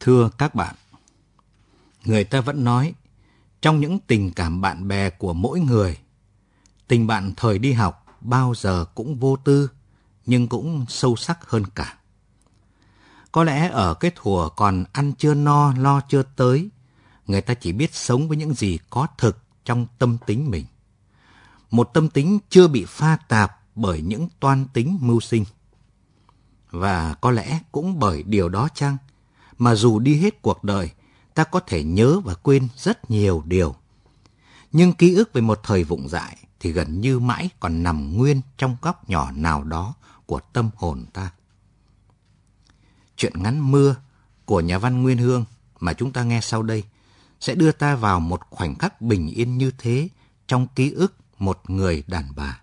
Thưa các bạn, người ta vẫn nói, trong những tình cảm bạn bè của mỗi người, tình bạn thời đi học bao giờ cũng vô tư, nhưng cũng sâu sắc hơn cả. Có lẽ ở cái thùa còn ăn chưa no, lo chưa tới, người ta chỉ biết sống với những gì có thực trong tâm tính mình. Một tâm tính chưa bị pha tạp bởi những toan tính mưu sinh. Và có lẽ cũng bởi điều đó chăng, mà dù đi hết cuộc đời, ta có thể nhớ và quên rất nhiều điều. Nhưng ký ức về một thời vụng dại thì gần như mãi còn nằm nguyên trong góc nhỏ nào đó của tâm hồn ta. Chuyện ngắn mưa của nhà văn Nguyên Hương mà chúng ta nghe sau đây sẽ đưa ta vào một khoảnh khắc bình yên như thế trong ký ức một người đàn bà.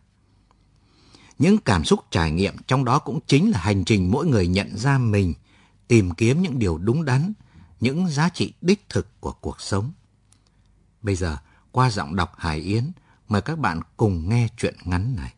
Những cảm xúc trải nghiệm trong đó cũng chính là hành trình mỗi người nhận ra mình, tìm kiếm những điều đúng đắn, những giá trị đích thực của cuộc sống. Bây giờ, qua giọng đọc Hải Yến, mời các bạn cùng nghe chuyện ngắn này.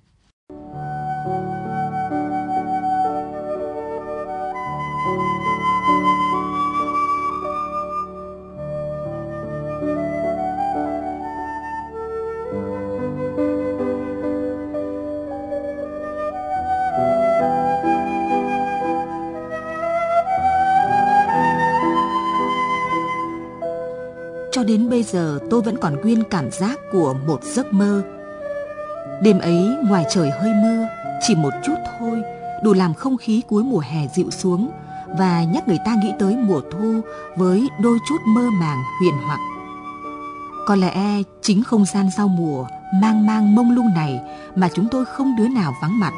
Cho đến bây giờ tôi vẫn còn nguyên cảm giác của một giấc mơ. Đêm ấy ngoài trời hơi mưa, chỉ một chút thôi, đủ làm không khí cuối mùa hè dịu xuống và nhắc người ta nghĩ tới mùa thu với đôi chút mơ màng huyền hoặc. Có lẽ chính không gian sau mùa mang mang mông lung này mà chúng tôi không đứa nào vắng mặt.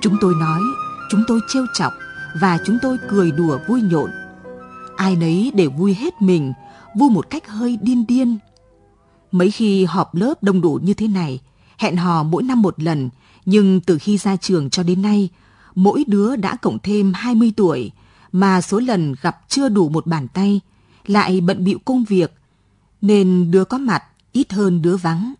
Chúng tôi nói, chúng tôi trêu chọc và chúng tôi cười đùa vui nhộn. Ai nấy đều vui hết mình vui một cách hơi điên điên. Mấy khi họp lớp đông đủ như thế này, hẹn hò mỗi năm một lần, nhưng từ khi ra trường cho đến nay, mỗi đứa đã cộng thêm 20 tuổi, mà số lần gặp chưa đủ một bàn tay, lại bận bịu công việc, nên đứa có mặt ít hơn đứa vắng.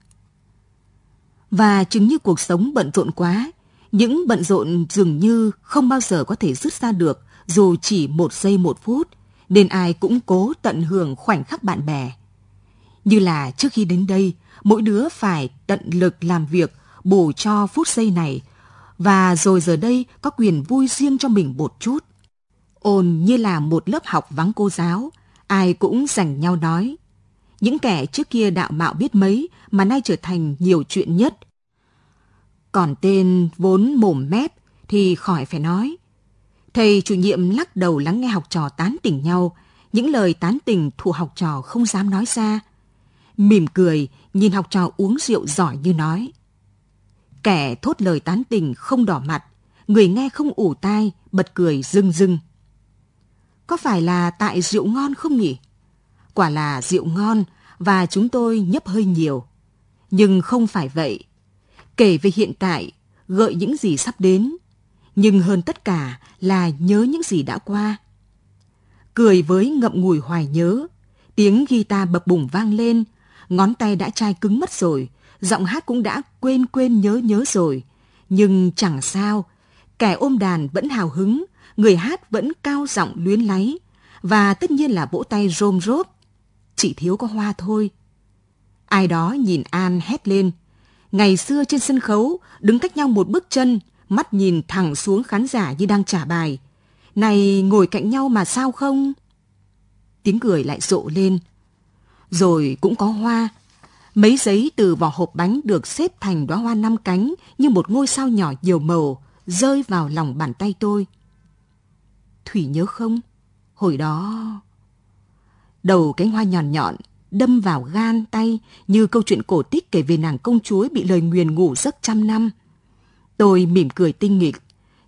Và chứng như cuộc sống bận rộn quá, những bận rộn dường như không bao giờ có thể dứt ra được dù chỉ một giây một phút – nên ai cũng cố tận hưởng khoảnh khắc bạn bè. Như là trước khi đến đây, mỗi đứa phải tận lực làm việc bù cho phút giây này, và rồi giờ đây có quyền vui riêng cho mình một chút. Ôn như là một lớp học vắng cô giáo, ai cũng dành nhau nói. Những kẻ trước kia đạo mạo biết mấy mà nay trở thành nhiều chuyện nhất. Còn tên vốn mồm mép thì khỏi phải nói. Thầy chủ nhiệm lắc đầu lắng nghe học trò tán tỉnh nhau, những lời tán tỉnh thủ học trò không dám nói ra. Mỉm cười, nhìn học trò uống rượu giỏi như nói. Kẻ thốt lời tán tỉnh không đỏ mặt, người nghe không ủ tai, bật cười rưng rưng. Có phải là tại rượu ngon không nhỉ? Quả là rượu ngon và chúng tôi nhấp hơi nhiều. Nhưng không phải vậy. Kể về hiện tại, gợi những gì sắp đến, nhưng hơn tất cả là nhớ những gì đã qua. Cười với ngậm ngùi hoài nhớ, tiếng guitar bập bùng vang lên, ngón tay đã chai cứng mất rồi, giọng hát cũng đã quên quên nhớ nhớ rồi. Nhưng chẳng sao, kẻ ôm đàn vẫn hào hứng, người hát vẫn cao giọng luyến láy, và tất nhiên là vỗ tay rôm rốp. Chỉ thiếu có hoa thôi. Ai đó nhìn An hét lên. Ngày xưa trên sân khấu, đứng cách nhau một bước chân, mắt nhìn thẳng xuống khán giả như đang trả bài. Này, ngồi cạnh nhau mà sao không? Tiếng cười lại rộ lên. Rồi cũng có hoa. Mấy giấy từ vỏ hộp bánh được xếp thành đóa hoa năm cánh như một ngôi sao nhỏ nhiều màu, rơi vào lòng bàn tay tôi. Thủy nhớ không? Hồi đó... Đầu cánh hoa nhọn nhọn đâm vào gan tay như câu chuyện cổ tích kể về nàng công chúa bị lời nguyền ngủ giấc trăm năm. Tôi mỉm cười tinh nghịch.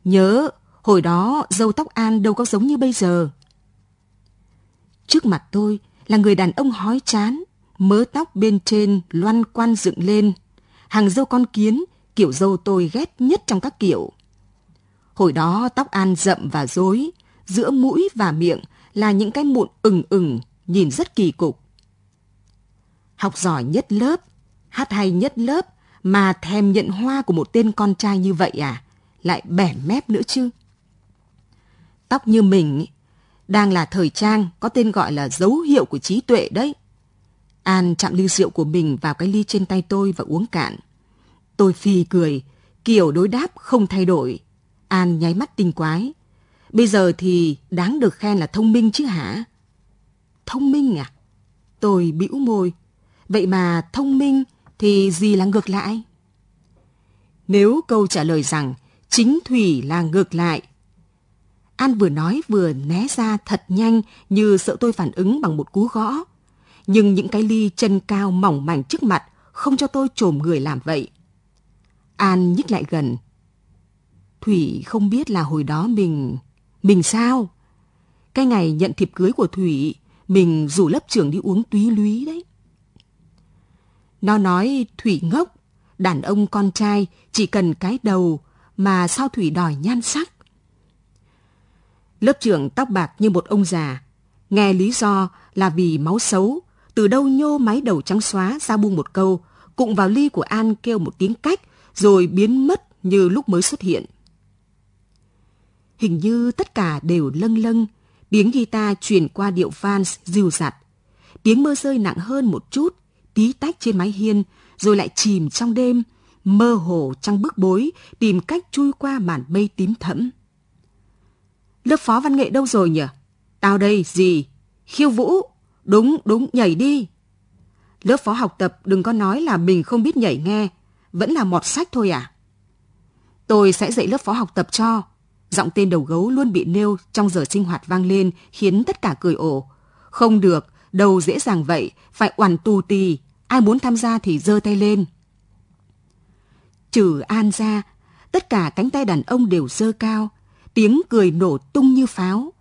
Nhớ, hồi đó dâu tóc An đâu có giống như bây giờ. Trước mặt tôi là người đàn ông hói chán, mớ tóc bên trên loăn quan dựng lên. Hàng dâu con kiến, kiểu dâu tôi ghét nhất trong các kiểu. Hồi đó tóc An rậm và rối, giữa mũi và miệng là những cái mụn ửng ửng, nhìn rất kỳ cục. Học giỏi nhất lớp, hát hay nhất lớp, mà thèm nhận hoa của một tên con trai như vậy à? Lại bẻ mép nữa chứ. Tóc như mình, Đang là thời trang, có tên gọi là dấu hiệu của trí tuệ đấy. An chạm ly rượu của mình vào cái ly trên tay tôi và uống cạn. Tôi phì cười, kiểu đối đáp không thay đổi. An nháy mắt tinh quái. Bây giờ thì đáng được khen là thông minh chứ hả? Thông minh à? Tôi bĩu môi. Vậy mà thông minh thì gì là ngược lại? Nếu câu trả lời rằng chính Thủy là ngược lại. An vừa nói vừa né ra thật nhanh như sợ tôi phản ứng bằng một cú gõ. Nhưng những cái ly chân cao mỏng mảnh trước mặt không cho tôi trồm người làm vậy. An nhích lại gần. Thủy không biết là hồi đó mình... Mình sao? Cái ngày nhận thiệp cưới của Thủy, mình rủ lớp trưởng đi uống túy lúy đấy. Nó nói Thủy ngốc, đàn ông con trai chỉ cần cái đầu mà sao Thủy đòi nhan sắc. Lớp trưởng tóc bạc như một ông già, nghe lý do là vì máu xấu, từ đâu nhô máy đầu trắng xóa ra buông một câu, cụng vào ly của An kêu một tiếng cách, rồi biến mất như lúc mới xuất hiện. Hình như tất cả đều lâng lâng, tiếng guitar truyền qua điệu vans dịu dặt. Tiếng mưa rơi nặng hơn một chút, tí tách trên mái hiên, rồi lại chìm trong đêm, mơ hồ trong bức bối, tìm cách chui qua màn mây tím thẫm. Lớp phó văn nghệ đâu rồi nhỉ? Tao đây, gì? Khiêu vũ. Đúng, đúng, nhảy đi. Lớp phó học tập đừng có nói là mình không biết nhảy nghe, vẫn là mọt sách thôi à? Tôi sẽ dạy lớp phó học tập cho. Giọng tên đầu gấu luôn bị nêu trong giờ sinh hoạt vang lên khiến tất cả cười ổ. Không được, đầu dễ dàng vậy, phải oằn tù tì, ai muốn tham gia thì giơ tay lên. Trừ An ra, tất cả cánh tay đàn ông đều dơ cao, tiếng cười nổ tung như pháo.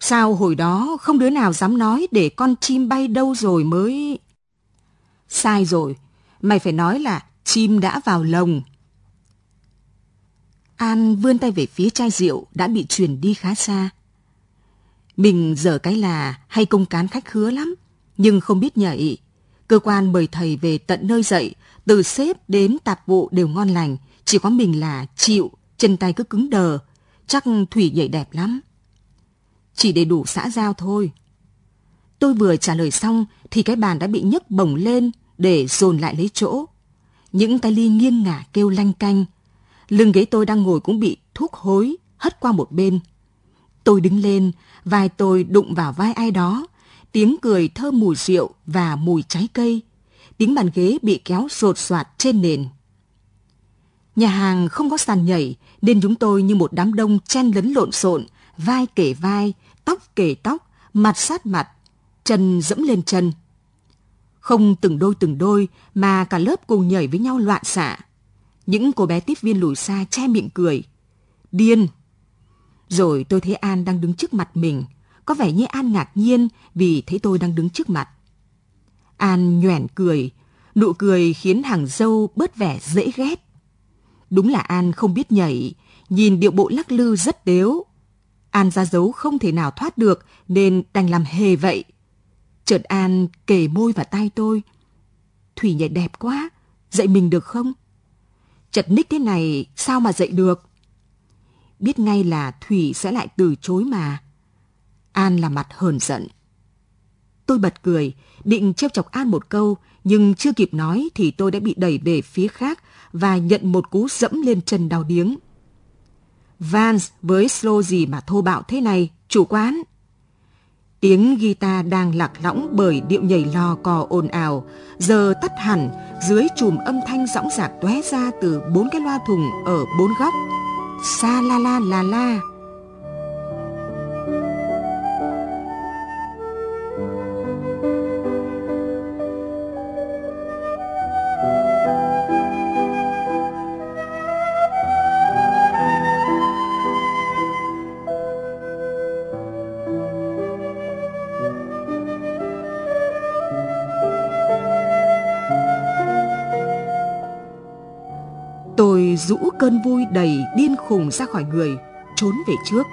Sao hồi đó không đứa nào dám nói để con chim bay đâu rồi mới... Sai rồi, mày phải nói là chim đã vào lồng. An vươn tay về phía chai rượu đã bị truyền đi khá xa. Mình giờ cái là hay công cán khách khứa lắm, nhưng không biết nhảy. Cơ quan mời thầy về tận nơi dạy, từ xếp đến tạp vụ đều ngon lành, chỉ có mình là chịu, chân tay cứ cứng đờ. Chắc Thủy nhảy đẹp lắm. Chỉ để đủ xã giao thôi. Tôi vừa trả lời xong thì cái bàn đã bị nhấc bổng lên để dồn lại lấy chỗ. Những tay ly nghiêng ngả kêu lanh canh. Lưng ghế tôi đang ngồi cũng bị thuốc hối, hất qua một bên. Tôi đứng lên, vai tôi đụng vào vai ai đó. Tiếng cười thơm mùi rượu và mùi trái cây. Tiếng bàn ghế bị kéo sột soạt trên nền. Nhà hàng không có sàn nhảy nên chúng tôi như một đám đông chen lấn lộn xộn, vai kể vai, tóc kể tóc, mặt sát mặt, chân dẫm lên chân. Không từng đôi từng đôi mà cả lớp cùng nhảy với nhau loạn xạ. Những cô bé tiếp viên lùi xa che miệng cười. Điên! Rồi tôi thấy An đang đứng trước mặt mình. Có vẻ như An ngạc nhiên vì thấy tôi đang đứng trước mặt. An nhoẻn cười. Nụ cười khiến hàng dâu bớt vẻ dễ ghét. Đúng là An không biết nhảy, nhìn điệu bộ lắc lư rất đếu. An ra dấu không thể nào thoát được nên đành làm hề vậy. Chợt An kề môi vào tai tôi. Thủy nhảy đẹp quá, dạy mình được không? Chật ních thế này sao mà dạy được? Biết ngay là Thủy sẽ lại từ chối mà. An là mặt hờn giận. Tôi bật cười, định trêu chọc An một câu, nhưng chưa kịp nói thì tôi đã bị đẩy về phía khác và nhận một cú dẫm lên chân đau điếng. Vans với slow gì mà thô bạo thế này, chủ quán? Tiếng guitar đang lạc lõng bởi điệu nhảy lò cò ồn ào, giờ tắt hẳn dưới chùm âm thanh rõng rạc tóe ra từ bốn cái loa thùng ở bốn góc. 沙啦啦啦啦。Rũ cơn vui đầy điên khùng ra khỏi người, trốn về trước.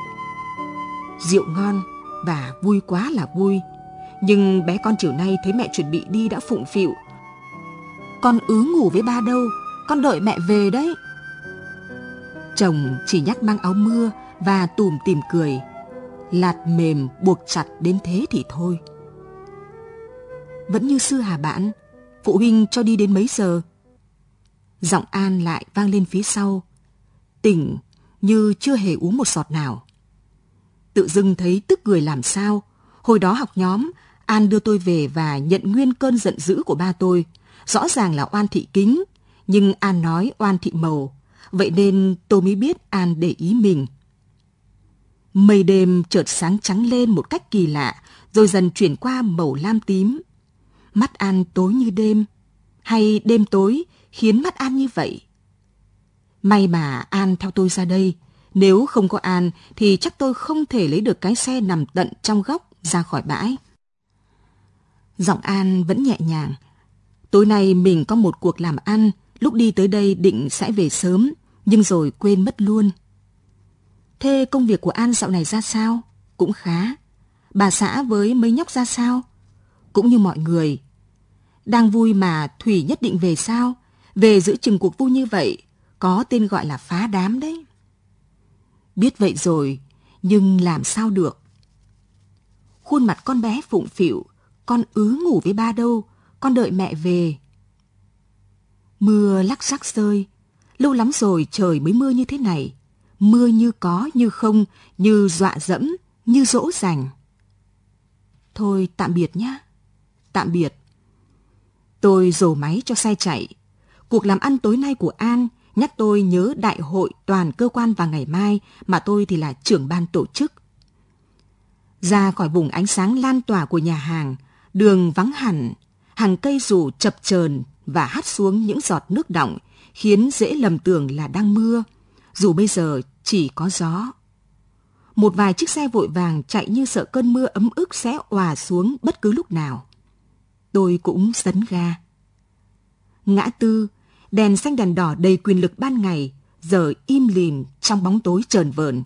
Rượu ngon và vui quá là vui. Nhưng bé con chiều nay thấy mẹ chuẩn bị đi đã phụng phịu. Con ứ ngủ với ba đâu, con đợi mẹ về đấy. Chồng chỉ nhắc mang áo mưa và tùm tìm cười. lạt mềm buộc chặt đến thế thì thôi. Vẫn như xưa hà bạn? Phụ huynh cho đi đến mấy giờ? Giọng An lại vang lên phía sau. Tỉnh như chưa hề uống một giọt nào. Tự dưng thấy tức cười làm sao. Hồi đó học nhóm, An đưa tôi về và nhận nguyên cơn giận dữ của ba tôi. Rõ ràng là oan thị kính, nhưng An nói oan thị màu. Vậy nên tôi mới biết An để ý mình. Mây đêm chợt sáng trắng lên một cách kỳ lạ, rồi dần chuyển qua màu lam tím. Mắt An tối như đêm, hay đêm tối khiến mắt An như vậy. May mà An theo tôi ra đây. Nếu không có An thì chắc tôi không thể lấy được cái xe nằm tận trong góc ra khỏi bãi. Giọng An vẫn nhẹ nhàng. Tối nay mình có một cuộc làm ăn, lúc đi tới đây định sẽ về sớm, nhưng rồi quên mất luôn. Thế công việc của An dạo này ra sao? Cũng khá. Bà xã với mấy nhóc ra sao? Cũng như mọi người. Đang vui mà Thủy nhất định về sao? Về giữ chừng cuộc vui như vậy, có tên gọi là phá đám đấy. Biết vậy rồi, nhưng làm sao được? Khuôn mặt con bé phụng phịu, con ứ ngủ với ba đâu, con đợi mẹ về. Mưa lắc rắc rơi, lâu lắm rồi trời mới mưa như thế này. Mưa như có như không, như dọa dẫm, như dỗ dành. Thôi tạm biệt nhá Tạm biệt. Tôi rồ máy cho xe chạy. Cuộc làm ăn tối nay của An nhắc tôi nhớ đại hội toàn cơ quan vào ngày mai mà tôi thì là trưởng ban tổ chức. Ra khỏi vùng ánh sáng lan tỏa của nhà hàng, đường vắng hẳn, hàng cây rủ chập chờn và hắt xuống những giọt nước đọng, khiến dễ lầm tưởng là đang mưa, dù bây giờ chỉ có gió. Một vài chiếc xe vội vàng chạy như sợ cơn mưa ấm ức sẽ òa xuống bất cứ lúc nào. Tôi cũng sấn ga. Ngã tư, đèn xanh đèn đỏ đầy quyền lực ban ngày, giờ im lìm trong bóng tối trờn vờn.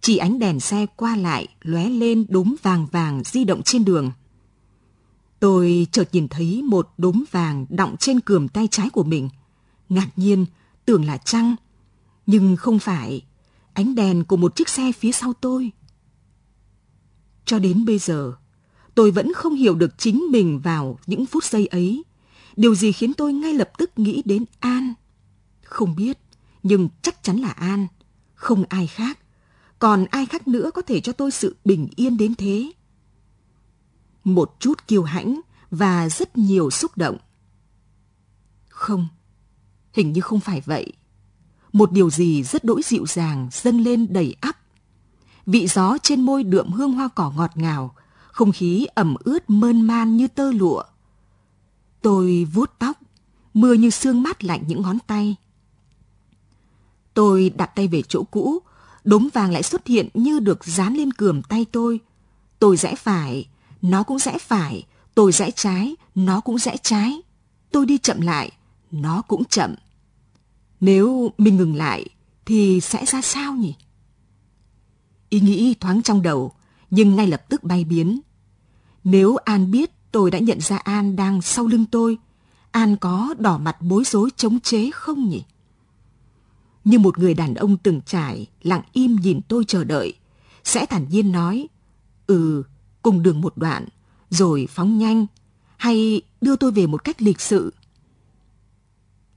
Chỉ ánh đèn xe qua lại lóe lên đốm vàng vàng di động trên đường. Tôi chợt nhìn thấy một đốm vàng đọng trên cườm tay trái của mình. Ngạc nhiên, tưởng là trăng. Nhưng không phải, ánh đèn của một chiếc xe phía sau tôi. Cho đến bây giờ, tôi vẫn không hiểu được chính mình vào những phút giây ấy. Điều gì khiến tôi ngay lập tức nghĩ đến An? Không biết, nhưng chắc chắn là An, không ai khác. Còn ai khác nữa có thể cho tôi sự bình yên đến thế? Một chút kiêu hãnh và rất nhiều xúc động. Không, hình như không phải vậy. Một điều gì rất đỗi dịu dàng dâng lên đầy ắp. Vị gió trên môi đượm hương hoa cỏ ngọt ngào, không khí ẩm ướt mơn man như tơ lụa. Tôi vuốt tóc, mưa như sương mát lạnh những ngón tay. Tôi đặt tay về chỗ cũ, đốm vàng lại xuất hiện như được dán lên cườm tay tôi. Tôi rẽ phải, nó cũng rẽ phải, tôi rẽ trái, nó cũng rẽ trái. Tôi đi chậm lại, nó cũng chậm. Nếu mình ngừng lại, thì sẽ ra sao nhỉ? Ý nghĩ thoáng trong đầu, nhưng ngay lập tức bay biến. Nếu An biết tôi đã nhận ra An đang sau lưng tôi, An có đỏ mặt bối rối chống chế không nhỉ? Như một người đàn ông từng trải, lặng im nhìn tôi chờ đợi, sẽ thản nhiên nói, ừ, cùng đường một đoạn, rồi phóng nhanh, hay đưa tôi về một cách lịch sự.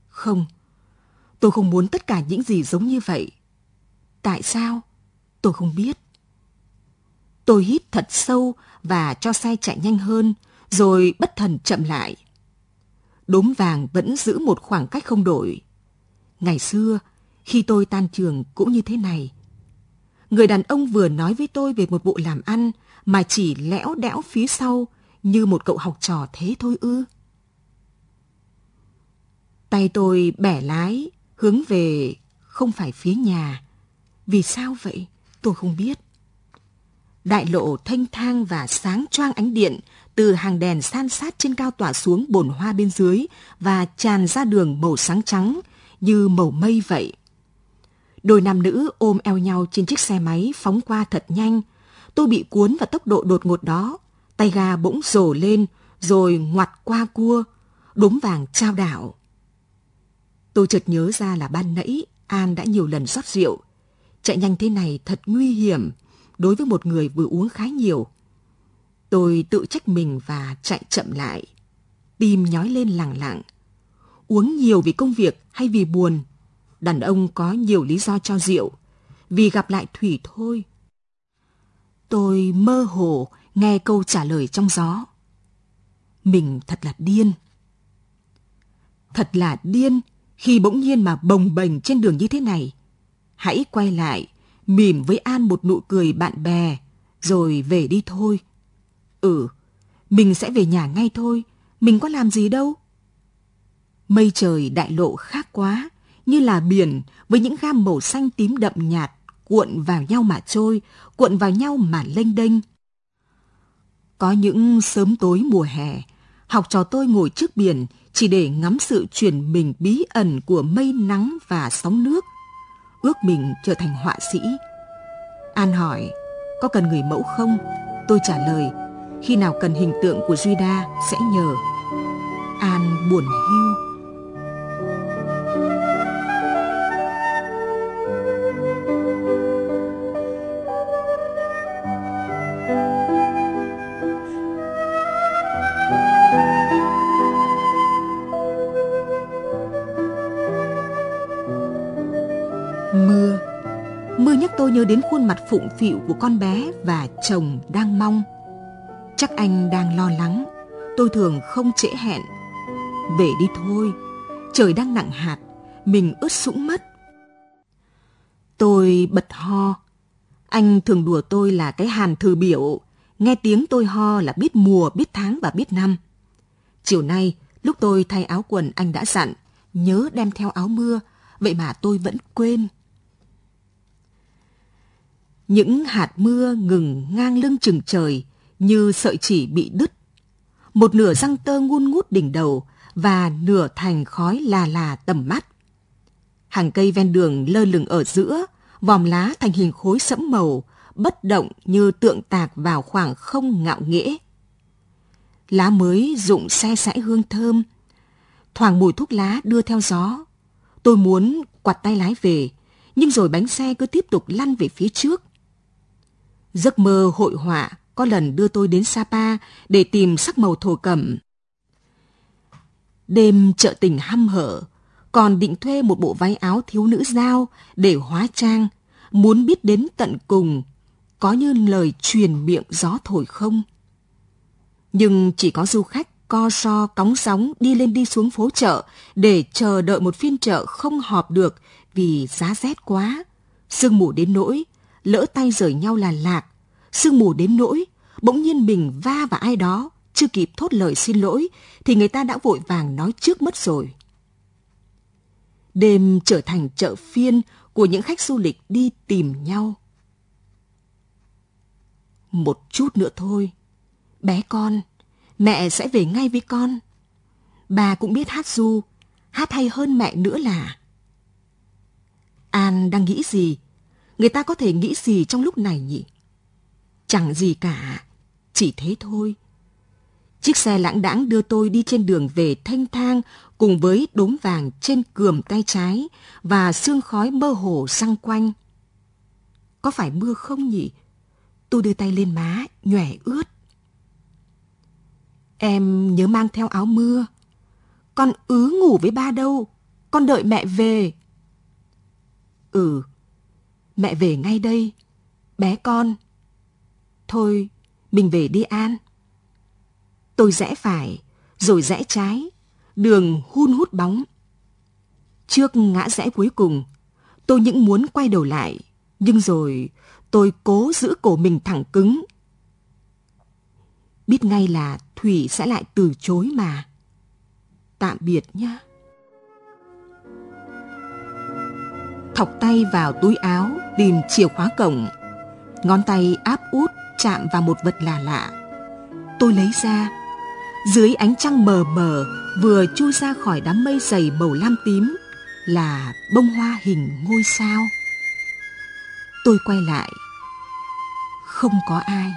Không, tôi không muốn tất cả những gì giống như vậy. Tại sao? Tôi không biết. Tôi hít thật sâu và cho xe chạy nhanh hơn, rồi bất thần chậm lại. Đốm vàng vẫn giữ một khoảng cách không đổi. Ngày xưa, khi tôi tan trường cũng như thế này. Người đàn ông vừa nói với tôi về một vụ làm ăn mà chỉ lẽo đẽo phía sau như một cậu học trò thế thôi ư. Tay tôi bẻ lái, hướng về không phải phía nhà. Vì sao vậy? Tôi không biết. Đại lộ thanh thang và sáng choang ánh điện từ hàng đèn san sát trên cao tỏa xuống bồn hoa bên dưới và tràn ra đường màu sáng trắng như màu mây vậy. Đôi nam nữ ôm eo nhau trên chiếc xe máy phóng qua thật nhanh. Tôi bị cuốn vào tốc độ đột ngột đó. Tay ga bỗng rổ lên, rồi ngoặt qua cua, đốm vàng trao đảo. Tôi chợt nhớ ra là ban nãy An đã nhiều lần rót rượu. Chạy nhanh thế này thật nguy hiểm. đối với một người vừa uống khá nhiều. Tôi tự trách mình và chạy chậm lại. Tim nhói lên lặng lặng. Uống nhiều vì công việc hay vì buồn? Đàn ông có nhiều lý do cho rượu. Vì gặp lại Thủy thôi. Tôi mơ hồ nghe câu trả lời trong gió. Mình thật là điên. Thật là điên khi bỗng nhiên mà bồng bềnh trên đường như thế này. Hãy quay lại, mỉm với An một nụ cười bạn bè, rồi về đi thôi. Ừ, mình sẽ về nhà ngay thôi, mình có làm gì đâu. Mây trời đại lộ khác quá, như là biển với những gam màu xanh tím đậm nhạt cuộn vào nhau mà trôi, cuộn vào nhau mà lênh đênh. Có những sớm tối mùa hè, học trò tôi ngồi trước biển chỉ để ngắm sự chuyển mình bí ẩn của mây nắng và sóng nước. Ước mình trở thành họa sĩ. An hỏi, có cần người mẫu không? Tôi trả lời, khi nào cần hình tượng của Duy Đa sẽ nhờ. An buồn hiu Mưa nhắc tôi nhớ đến khuôn mặt phụng phịu của con bé và chồng đang mong. Chắc anh đang lo lắng, tôi thường không trễ hẹn. Về đi thôi, trời đang nặng hạt, mình ướt sũng mất. Tôi bật ho. Anh thường đùa tôi là cái hàn thư biểu, nghe tiếng tôi ho là biết mùa, biết tháng và biết năm. Chiều nay, lúc tôi thay áo quần anh đã dặn, nhớ đem theo áo mưa, vậy mà tôi vẫn quên. Những hạt mưa ngừng ngang lưng chừng trời như sợi chỉ bị đứt. Một nửa răng tơ ngun ngút đỉnh đầu và nửa thành khói là là tầm mắt. Hàng cây ven đường lơ lửng ở giữa, vòm lá thành hình khối sẫm màu, bất động như tượng tạc vào khoảng không ngạo nghễ. Lá mới rụng xe sãi hương thơm, thoảng mùi thuốc lá đưa theo gió. Tôi muốn quạt tay lái về, nhưng rồi bánh xe cứ tiếp tục lăn về phía trước. Giấc mơ hội họa có lần đưa tôi đến Sapa để tìm sắc màu thổ cẩm. Đêm chợ tình hăm hở, còn định thuê một bộ váy áo thiếu nữ giao để hóa trang, muốn biết đến tận cùng, có như lời truyền miệng gió thổi không. Nhưng chỉ có du khách co so cóng sóng đi lên đi xuống phố chợ để chờ đợi một phiên chợ không họp được vì giá rét quá. Sương mù đến nỗi lỡ tay rời nhau là lạc, sương mù đến nỗi, bỗng nhiên mình va vào ai đó, chưa kịp thốt lời xin lỗi, thì người ta đã vội vàng nói trước mất rồi. Đêm trở thành chợ phiên của những khách du lịch đi tìm nhau. Một chút nữa thôi, bé con, mẹ sẽ về ngay với con. Bà cũng biết hát du, hát hay hơn mẹ nữa là. An đang nghĩ gì người ta có thể nghĩ gì trong lúc này nhỉ? Chẳng gì cả, chỉ thế thôi. Chiếc xe lãng đãng đưa tôi đi trên đường về thanh thang cùng với đốm vàng trên cườm tay trái và sương khói mơ hồ xăng quanh. Có phải mưa không nhỉ? Tôi đưa tay lên má, nhòe ướt. Em nhớ mang theo áo mưa. Con ứ ngủ với ba đâu? Con đợi mẹ về. Ừ, Mẹ về ngay đây. Bé con. Thôi, mình về đi An. Tôi rẽ phải, rồi rẽ trái. Đường hun hút bóng. Trước ngã rẽ cuối cùng, tôi những muốn quay đầu lại. Nhưng rồi tôi cố giữ cổ mình thẳng cứng. Biết ngay là Thủy sẽ lại từ chối mà. Tạm biệt nhá thọc tay vào túi áo tìm chìa khóa cổng. Ngón tay áp út chạm vào một vật lạ lạ. Tôi lấy ra. Dưới ánh trăng mờ mờ vừa chui ra khỏi đám mây dày màu lam tím là bông hoa hình ngôi sao. Tôi quay lại. Không có ai.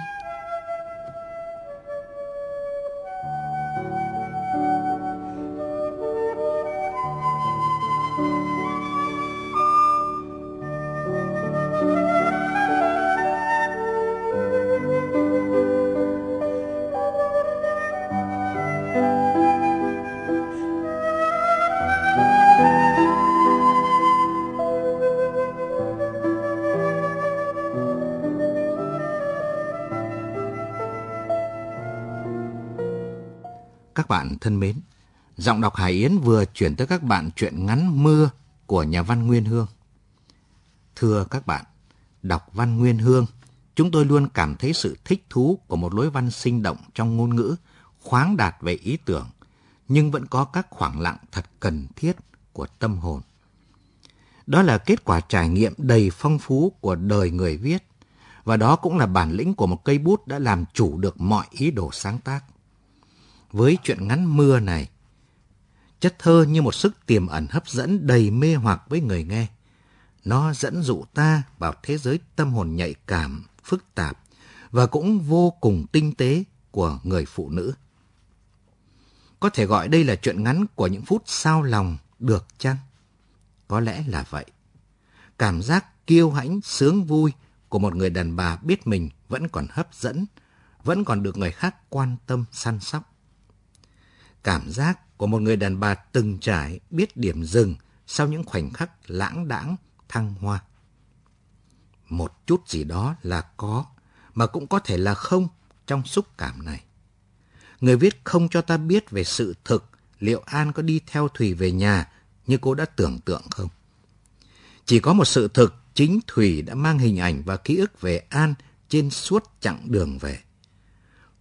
Thân mến, giọng đọc Hải Yến vừa chuyển tới các bạn chuyện ngắn Mưa của nhà văn Nguyên Hương. Thưa các bạn, đọc văn Nguyên Hương, chúng tôi luôn cảm thấy sự thích thú của một lối văn sinh động trong ngôn ngữ, khoáng đạt về ý tưởng, nhưng vẫn có các khoảng lặng thật cần thiết của tâm hồn. Đó là kết quả trải nghiệm đầy phong phú của đời người viết, và đó cũng là bản lĩnh của một cây bút đã làm chủ được mọi ý đồ sáng tác. Với chuyện ngắn mưa này, chất thơ như một sức tiềm ẩn hấp dẫn đầy mê hoặc với người nghe. Nó dẫn dụ ta vào thế giới tâm hồn nhạy cảm, phức tạp và cũng vô cùng tinh tế của người phụ nữ. Có thể gọi đây là chuyện ngắn của những phút sao lòng, được chăng? Có lẽ là vậy. Cảm giác kiêu hãnh, sướng vui của một người đàn bà biết mình vẫn còn hấp dẫn, vẫn còn được người khác quan tâm săn sóc. Cảm giác của một người đàn bà từng trải biết điểm dừng sau những khoảnh khắc lãng đãng thăng hoa. Một chút gì đó là có, mà cũng có thể là không trong xúc cảm này. Người viết không cho ta biết về sự thực liệu An có đi theo Thùy về nhà như cô đã tưởng tượng không. Chỉ có một sự thực chính Thùy đã mang hình ảnh và ký ức về An trên suốt chặng đường về.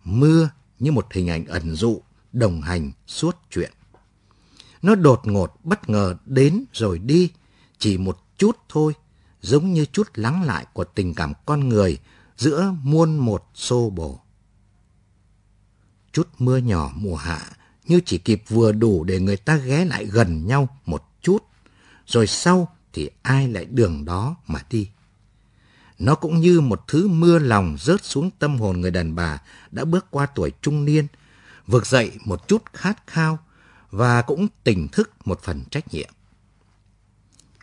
Mưa như một hình ảnh ẩn dụ, đồng hành suốt chuyện. Nó đột ngột, bất ngờ đến rồi đi, chỉ một chút thôi, giống như chút lắng lại của tình cảm con người giữa muôn một xô bồ. Chút mưa nhỏ mùa hạ như chỉ kịp vừa đủ để người ta ghé lại gần nhau một chút, rồi sau thì ai lại đường đó mà đi. Nó cũng như một thứ mưa lòng rớt xuống tâm hồn người đàn bà đã bước qua tuổi trung niên, vực dậy một chút khát khao và cũng tỉnh thức một phần trách nhiệm.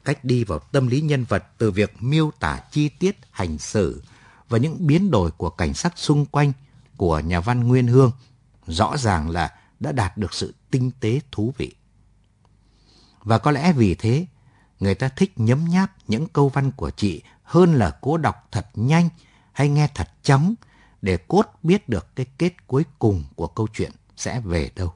Cách đi vào tâm lý nhân vật từ việc miêu tả chi tiết hành xử và những biến đổi của cảnh sắc xung quanh của nhà văn Nguyên Hương rõ ràng là đã đạt được sự tinh tế thú vị. Và có lẽ vì thế, người ta thích nhấm nháp những câu văn của chị hơn là cố đọc thật nhanh hay nghe thật chóng để cốt biết được cái kết cuối cùng của câu chuyện sẽ về đâu.